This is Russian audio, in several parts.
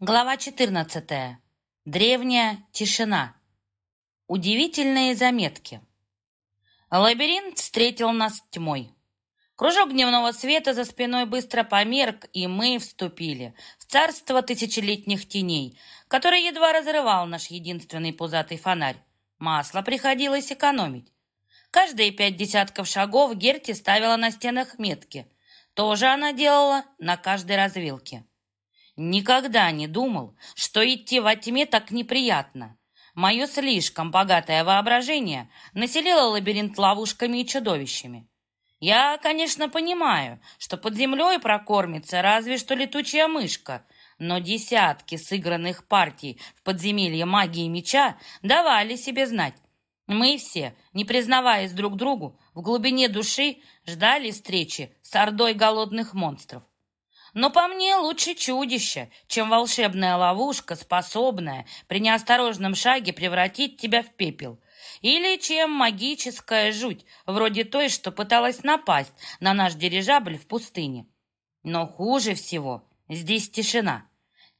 Глава 14. Древняя тишина. Удивительные заметки. Лабиринт встретил нас тьмой. Кружок дневного света за спиной быстро померк, и мы вступили в царство тысячелетних теней, которое едва разрывал наш единственный пузатый фонарь. Масло приходилось экономить. Каждые пять десятков шагов Герти ставила на стенах метки. Тоже она делала на каждой развилке. Никогда не думал, что идти во тьме так неприятно. Мое слишком богатое воображение населило лабиринт ловушками и чудовищами. Я, конечно, понимаю, что под землей прокормится разве что летучая мышка, но десятки сыгранных партий в подземелье магии меча давали себе знать. Мы все, не признаваясь друг другу, в глубине души ждали встречи с ордой голодных монстров. Но по мне лучше чудище, чем волшебная ловушка, способная при неосторожном шаге превратить тебя в пепел. Или чем магическая жуть, вроде той, что пыталась напасть на наш дирижабль в пустыне. Но хуже всего здесь тишина.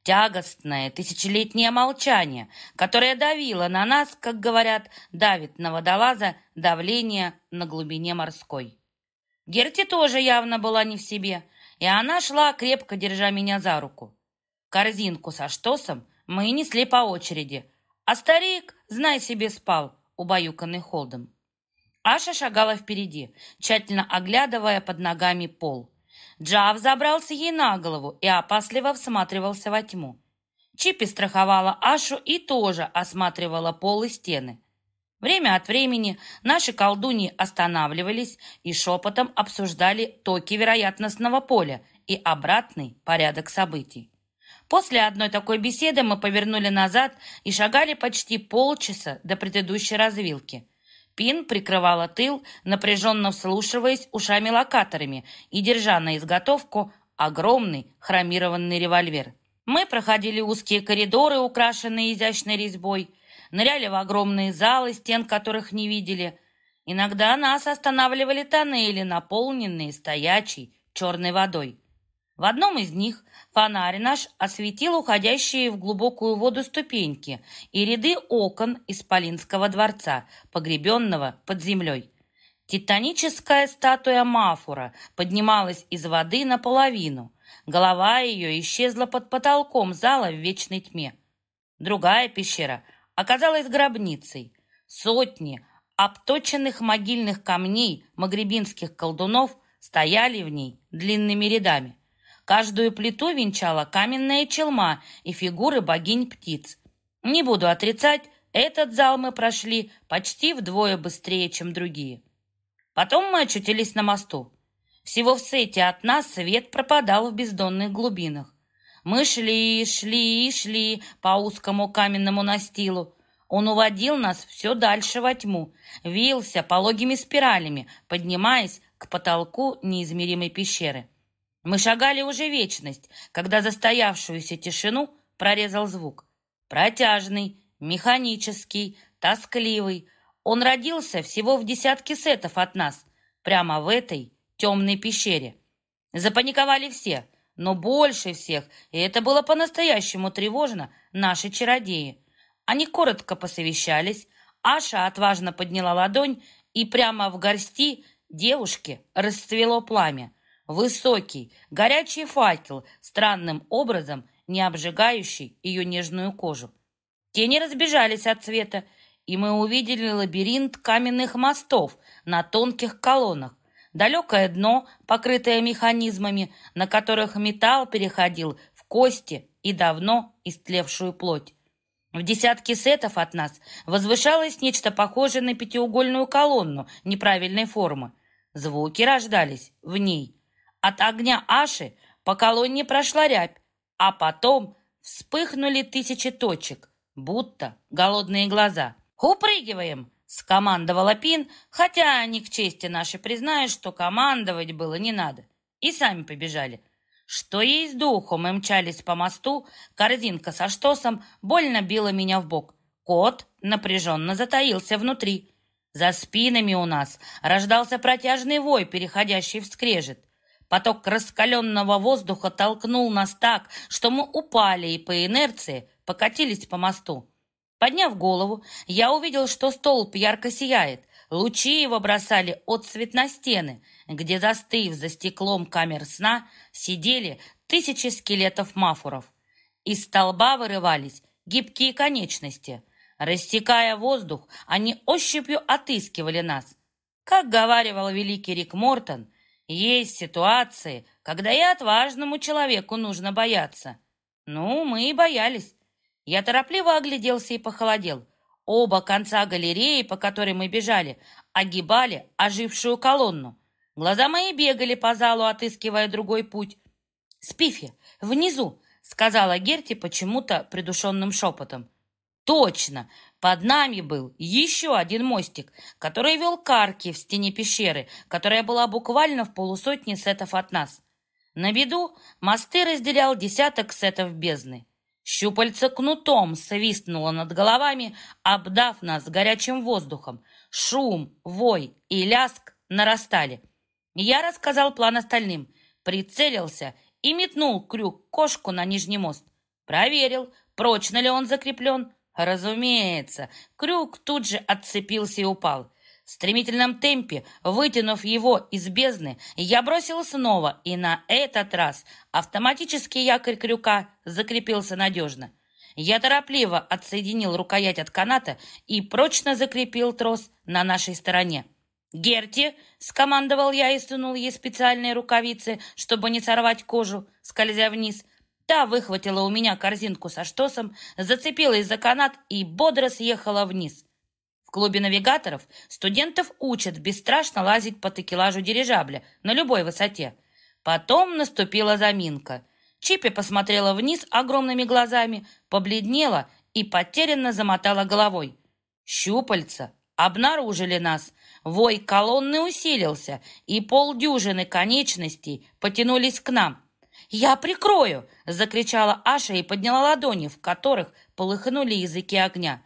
Тягостное тысячелетнее молчание, которое давило на нас, как говорят, давит на водолаза давление на глубине морской. Герти тоже явно была не в себе – и она шла, крепко держа меня за руку. Корзинку со штосом мы несли по очереди, а старик, знай себе, спал, убаюканный холодом. Аша шагала впереди, тщательно оглядывая под ногами пол. Джав забрался ей на голову и опасливо всматривался во тьму. Чипи страховала Ашу и тоже осматривала пол и стены. Время от времени наши колдуньи останавливались и шепотом обсуждали токи вероятностного поля и обратный порядок событий. После одной такой беседы мы повернули назад и шагали почти полчаса до предыдущей развилки. Пин прикрывала тыл, напряженно вслушиваясь ушами-локаторами и держа на изготовку огромный хромированный револьвер. Мы проходили узкие коридоры, украшенные изящной резьбой, ныряли в огромные залы, стен которых не видели. Иногда нас останавливали тоннели, наполненные стоячей черной водой. В одном из них фонарь наш осветил уходящие в глубокую воду ступеньки и ряды окон Исполинского дворца, погребенного под землей. Титаническая статуя Мафура поднималась из воды наполовину. Голова ее исчезла под потолком зала в вечной тьме. Другая пещера — оказалась гробницей. Сотни обточенных могильных камней магребинских колдунов стояли в ней длинными рядами. Каждую плиту венчала каменная челма и фигуры богинь-птиц. Не буду отрицать, этот зал мы прошли почти вдвое быстрее, чем другие. Потом мы очутились на мосту. Всего в сете от нас свет пропадал в бездонных глубинах. Мы шли, шли, шли по узкому каменному настилу. Он уводил нас все дальше во тьму, вился пологими спиралями, поднимаясь к потолку неизмеримой пещеры. Мы шагали уже вечность, когда застоявшуюся тишину прорезал звук. Протяжный, механический, тоскливый. Он родился всего в десятке сетов от нас, прямо в этой темной пещере. Запаниковали все — но больше всех, и это было по-настоящему тревожно, наши чародеи. Они коротко посовещались, Аша отважно подняла ладонь, и прямо в горсти девушки расцвело пламя. Высокий, горячий факел, странным образом не обжигающий ее нежную кожу. Тени разбежались от цвета, и мы увидели лабиринт каменных мостов на тонких колоннах, далекое дно, покрытое механизмами, на которых металл переходил в кости и давно истлевшую плоть. В десятке сетов от нас возвышалось нечто похожее на пятиугольную колонну неправильной формы. Звуки рождались в ней. От огня Аши по колонне прошла рябь, а потом вспыхнули тысячи точек, будто голодные глаза. «Упрыгиваем!» Скомандовала Пин, хотя они к чести нашей признают, что командовать было не надо. И сами побежали. Что есть духу, мы мчались по мосту, корзинка со штосом больно била меня в бок. Кот напряженно затаился внутри. За спинами у нас рождался протяжный вой, переходящий в скрежет. Поток раскаленного воздуха толкнул нас так, что мы упали и по инерции покатились по мосту. Подняв голову, я увидел, что столб ярко сияет. Лучи его бросали отцвет на стены, где, застыв за стеклом камер сна, сидели тысячи скелетов мафуров. Из столба вырывались гибкие конечности. Рассекая воздух, они ощупью отыскивали нас. Как говаривал великий Рик Мортон, есть ситуации, когда и отважному человеку нужно бояться. Ну, мы и боялись. Я торопливо огляделся и похолодел. Оба конца галереи, по которой мы бежали, огибали ожившую колонну. Глаза мои бегали по залу, отыскивая другой путь. «Спифи, внизу!» — сказала Герти почему-то придушенным шепотом. «Точно! Под нами был еще один мостик, который вел к арке в стене пещеры, которая была буквально в полусотни сетов от нас. На беду мосты разделял десяток сетов бездны. Щупальце кнутом свистнуло над головами, обдав нас горячим воздухом. Шум, вой и ляск нарастали. Я рассказал план остальным, прицелился и метнул крюк кошку на нижний мост. Проверил, прочно ли он закреплен. Разумеется, крюк тут же отцепился и упал. В стремительном темпе, вытянув его из бездны, я бросил снова, и на этот раз автоматический якорь крюка закрепился надежно. Я торопливо отсоединил рукоять от каната и прочно закрепил трос на нашей стороне. «Герти!» — скомандовал я и сунул ей специальные рукавицы, чтобы не сорвать кожу, скользя вниз. Та выхватила у меня корзинку со штосом, зацепилась за канат и бодро съехала вниз. В клубе навигаторов студентов учат бесстрашно лазить по такелажу дирижабля на любой высоте. Потом наступила заминка. Чипи посмотрела вниз огромными глазами, побледнела и потерянно замотала головой. Щупальца обнаружили нас. Вой колонны усилился, и полдюжины конечностей потянулись к нам. «Я прикрою!» — закричала Аша и подняла ладони, в которых полыхнули языки огня.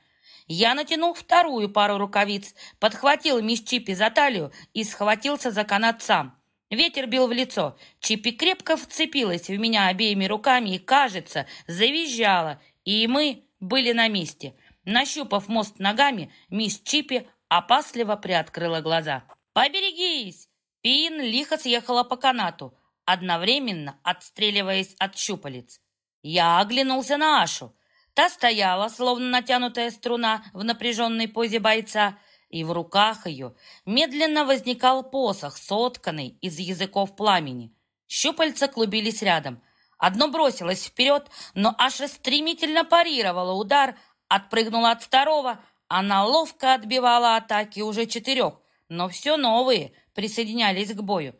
Я натянул вторую пару рукавиц, подхватил мисс Чипи за талию и схватился за канат сам. Ветер бил в лицо. Чипи крепко вцепилась в меня обеими руками и, кажется, завизжала, и мы были на месте. Нащупав мост ногами, мисс Чипи опасливо приоткрыла глаза. «Поберегись!» Пин лихо съехала по канату одновременно отстреливаясь от щупалец. Я оглянулся на Ашу. Та стояла, словно натянутая струна в напряженной позе бойца, и в руках ее медленно возникал посох, сотканный из языков пламени. Щупальца клубились рядом. Одно бросилось вперед, но Аша стремительно парировала удар, отпрыгнула от второго. Она ловко отбивала атаки уже четырех, но все новые присоединялись к бою.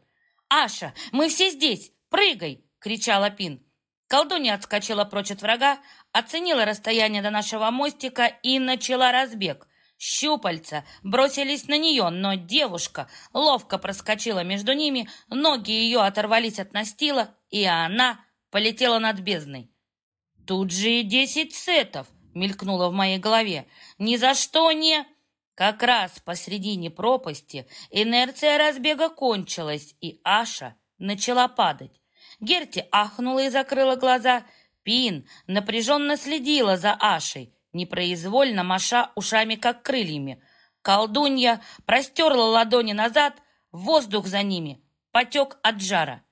«Аша, мы все здесь! Прыгай!» — кричала Пин. Колдунья отскочила прочь от врага, оценила расстояние до нашего мостика и начала разбег. Щупальца бросились на нее, но девушка ловко проскочила между ними, ноги ее оторвались от настила, и она полетела над бездной. «Тут же и десять сетов!» — мелькнуло в моей голове. «Ни за что не...» Как раз посредине пропасти инерция разбега кончилась, и Аша начала падать. Герти ахнула и закрыла глаза. Пин напряженно следила за Ашей, непроизвольно маша ушами, как крыльями. Колдунья простерла ладони назад, воздух за ними потек от жара.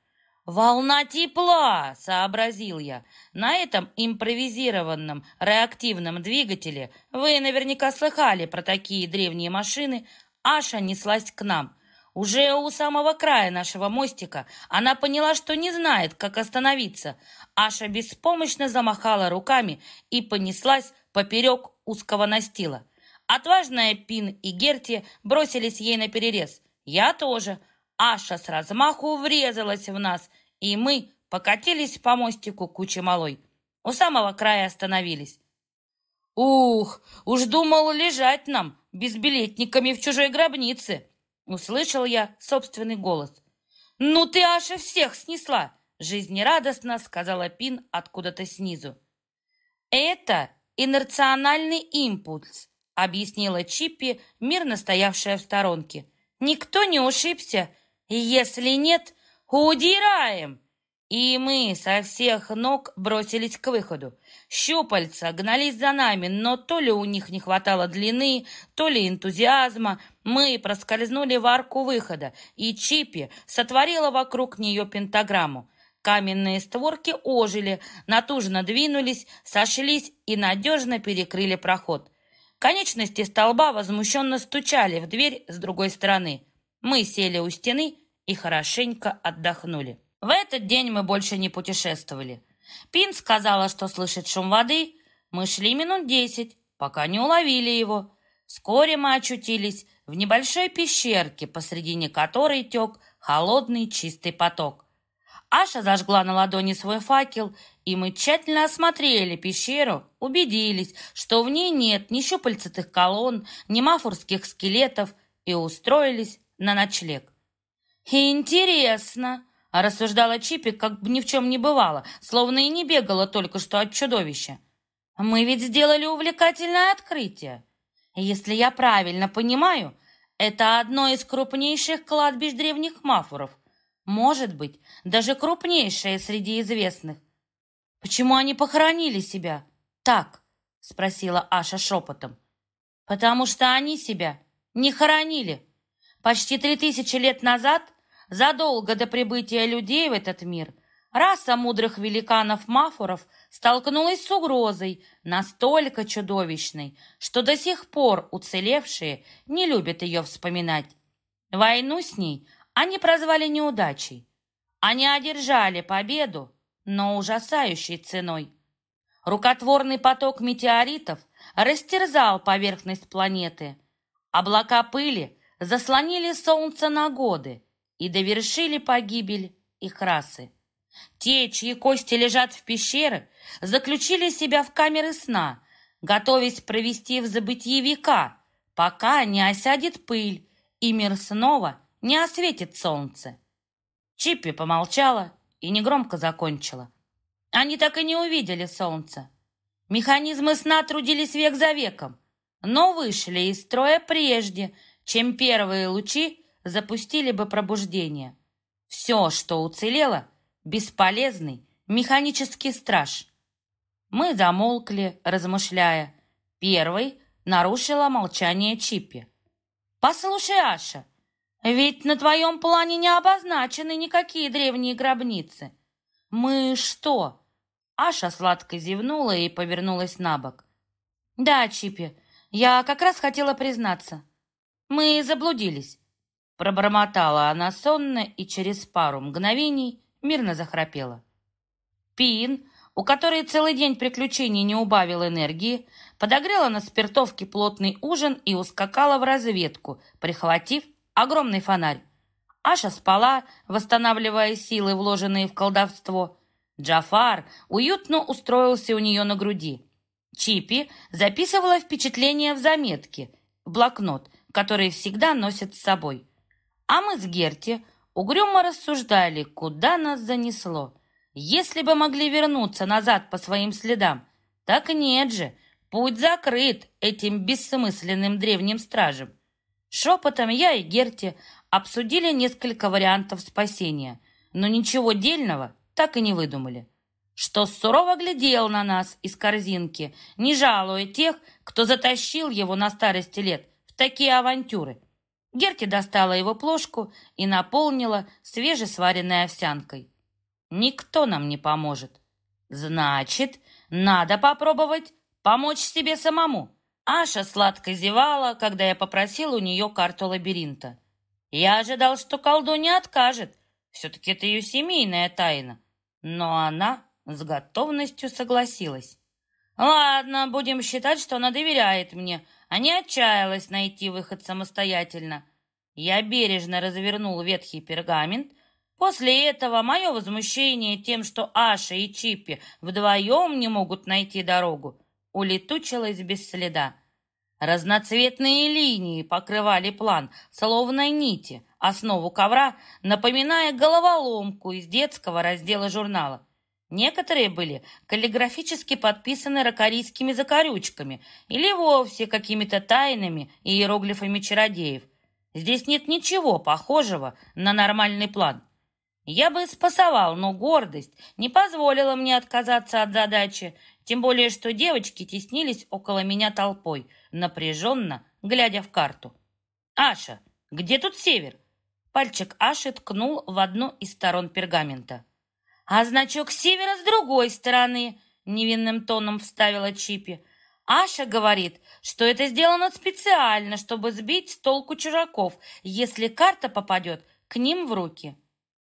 «Волна тепла!» — сообразил я. На этом импровизированном реактивном двигателе вы наверняка слыхали про такие древние машины. Аша неслась к нам. Уже у самого края нашего мостика она поняла, что не знает, как остановиться. Аша беспомощно замахала руками и понеслась поперек узкого настила. Отважная Пин и Герти бросились ей на перерез. Я тоже. Аша с размаху врезалась в нас, и мы покатились по мостику кучи малой. У самого края остановились. «Ух, уж думал лежать нам, безбилетниками в чужой гробнице!» Услышал я собственный голос. «Ну ты, Аша, всех снесла!» Жизнерадостно сказала Пин откуда-то снизу. «Это инерциональный импульс», объяснила Чиппи, мирно стоявшая в сторонке. «Никто не ушибся. Если нет, «Удираем!» И мы со всех ног бросились к выходу. Щупальца гнались за нами, но то ли у них не хватало длины, то ли энтузиазма. Мы проскользнули в арку выхода, и Чипи сотворила вокруг нее пентаграмму. Каменные створки ожили, натужно двинулись, сошлись и надежно перекрыли проход. Конечности столба возмущенно стучали в дверь с другой стороны. Мы сели у стены и хорошенько отдохнули. В этот день мы больше не путешествовали. Пин сказала, что слышит шум воды. Мы шли минут десять, пока не уловили его. Вскоре мы очутились в небольшой пещерке, посредине которой тек холодный чистый поток. Аша зажгла на ладони свой факел, и мы тщательно осмотрели пещеру, убедились, что в ней нет ни щупальцатых колонн, ни мафурских скелетов, и устроились на ночлег. «Интересно!» А рассуждала Чипи, как бы ни в чем не бывало, словно и не бегала только что от чудовища. Мы ведь сделали увлекательное открытие. Если я правильно понимаю, это одно из крупнейших кладбищ древних мафуров. Может быть, даже крупнейшее среди известных. Почему они похоронили себя так? Спросила Аша шепотом. Потому что они себя не хоронили. Почти три тысячи лет назад Задолго до прибытия людей в этот мир раса мудрых великанов-мафоров столкнулась с угрозой настолько чудовищной, что до сих пор уцелевшие не любят ее вспоминать. Войну с ней они прозвали неудачей. Они одержали победу, но ужасающей ценой. Рукотворный поток метеоритов растерзал поверхность планеты. Облака пыли заслонили солнце на годы, и довершили погибель их расы. Те, чьи кости лежат в пещеры, заключили себя в камеры сна, готовясь провести в забытии века, пока не осядет пыль и мир снова не осветит солнце. Чиппи помолчала и негромко закончила. Они так и не увидели солнца. Механизмы сна трудились век за веком, но вышли из строя прежде, чем первые лучи запустили бы пробуждение. Все, что уцелело, бесполезный механический страж. Мы замолкли, размышляя. Первый нарушила молчание Чиппи. «Послушай, Аша, ведь на твоем плане не обозначены никакие древние гробницы. Мы что?» Аша сладко зевнула и повернулась на бок. «Да, Чиппи, я как раз хотела признаться. Мы заблудились. Пробормотала она сонно и через пару мгновений мирно захрапела. Пин, у которой целый день приключений не убавил энергии, подогрела на спиртовке плотный ужин и ускакала в разведку, прихватив огромный фонарь. Аша спала, восстанавливая силы, вложенные в колдовство. Джафар уютно устроился у нее на груди. Чипи записывала впечатления в заметки, в блокнот, который всегда носит с собой. А мы с Герти угрюмо рассуждали, куда нас занесло. Если бы могли вернуться назад по своим следам, так нет же, путь закрыт этим бессмысленным древним стражем. Шепотом я и Герти обсудили несколько вариантов спасения, но ничего дельного так и не выдумали. Что сурово глядел на нас из корзинки, не жалуя тех, кто затащил его на старости лет в такие авантюры – Герти достала его плошку и наполнила свежесваренной овсянкой. «Никто нам не поможет. Значит, надо попробовать помочь себе самому». Аша сладко зевала, когда я попросил у нее карту лабиринта. Я ожидал, что колдунья откажет. Все-таки это ее семейная тайна. Но она с готовностью согласилась. «Ладно, будем считать, что она доверяет мне, а не отчаялась найти выход самостоятельно. Я бережно развернул ветхий пергамент. После этого мое возмущение тем, что Аша и Чиппи вдвоем не могут найти дорогу, улетучилось без следа. Разноцветные линии покрывали план, словно нити, основу ковра, напоминая головоломку из детского раздела журнала. Некоторые были каллиграфически подписаны ракорийскими закорючками или вовсе какими-то тайнами и иероглифами чародеев. Здесь нет ничего похожего на нормальный план. Я бы спасовал, но гордость не позволила мне отказаться от задачи, тем более, что девочки теснились около меня толпой, напряженно глядя в карту. «Аша, где тут север?» Пальчик Аши ткнул в одну из сторон пергамента. «А значок севера с другой стороны», — невинным тоном вставила Чипи. «Аша говорит, что это сделано специально, чтобы сбить с толку чужаков, если карта попадет к ним в руки».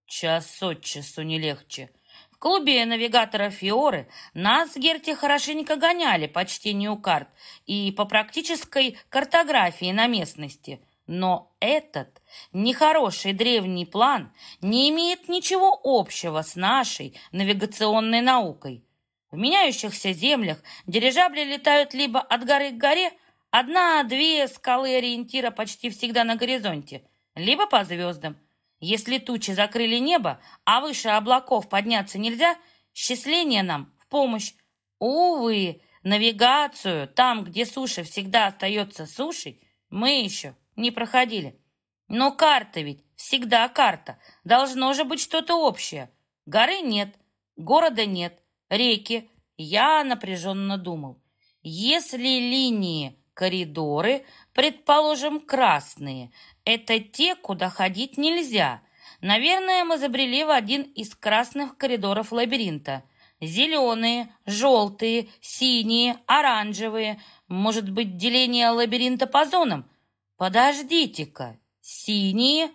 «Час от часу не легче», в клубе навигатора Фиоры нас с Герти хорошенько гоняли по чтению карт и по практической картографии на местности. Но этот нехороший древний план не имеет ничего общего с нашей навигационной наукой. В меняющихся землях дирижабли летают либо от горы к горе, одна-две скалы ориентира почти всегда на горизонте, либо по звездам. Если тучи закрыли небо, а выше облаков подняться нельзя, счисление нам в помощь. Увы, навигацию там, где суша всегда остается сушей, мы еще не проходили. Но карта ведь всегда карта. Должно же быть что-то общее. Горы нет, города нет, реки. Я напряженно думал. Если линии, коридоры, предположим, красные, это те, куда ходить нельзя. Наверное, мы забрели в один из красных коридоров лабиринта. Зеленые, желтые, синие, оранжевые. Может быть, деление лабиринта по зонам? Подождите-ка, синие?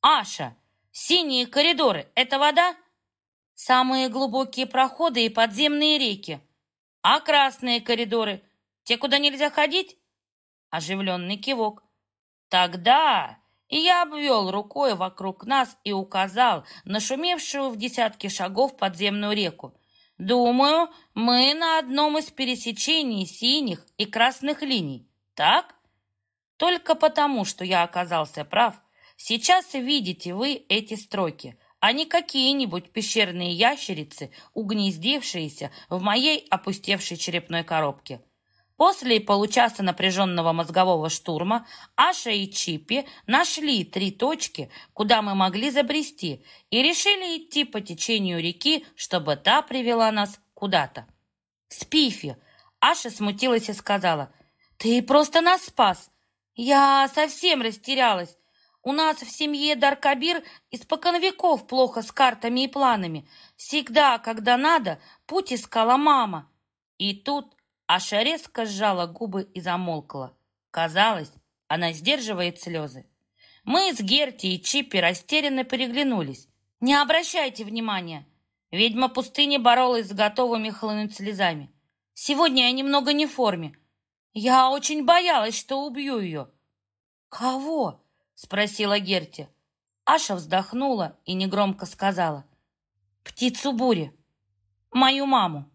Аша, синие коридоры — это вода? Самые глубокие проходы и подземные реки. А красные коридоры — те, куда нельзя ходить? Оживленный кивок. Тогда и я обвел рукой вокруг нас и указал на шумевшую в десятки шагов подземную реку. Думаю, мы на одном из пересечений синих и красных линий. Так? Только потому, что я оказался прав, сейчас видите вы эти строки, а не какие-нибудь пещерные ящерицы, угнездившиеся в моей опустевшей черепной коробке. После получаса напряженного мозгового штурма Аша и Чипи нашли три точки, куда мы могли забрести, и решили идти по течению реки, чтобы та привела нас куда-то. «Спифи!» Аша смутилась и сказала, «Ты просто нас спас! Я совсем растерялась. У нас в семье Даркабир испокон веков плохо с картами и планами. Всегда, когда надо, путь искала мама». И тут Аша резко сжала губы и замолкла. Казалось, она сдерживает слезы. Мы с Герти и Чиппи растерянно переглянулись. «Не обращайте внимания!» Ведьма пустыни боролась с готовыми хлынуть слезами. «Сегодня я немного не в форме. Я очень боялась, что убью ее». «Кого?» — спросила Герти. Аша вздохнула и негромко сказала. «Птицу бури. Мою маму».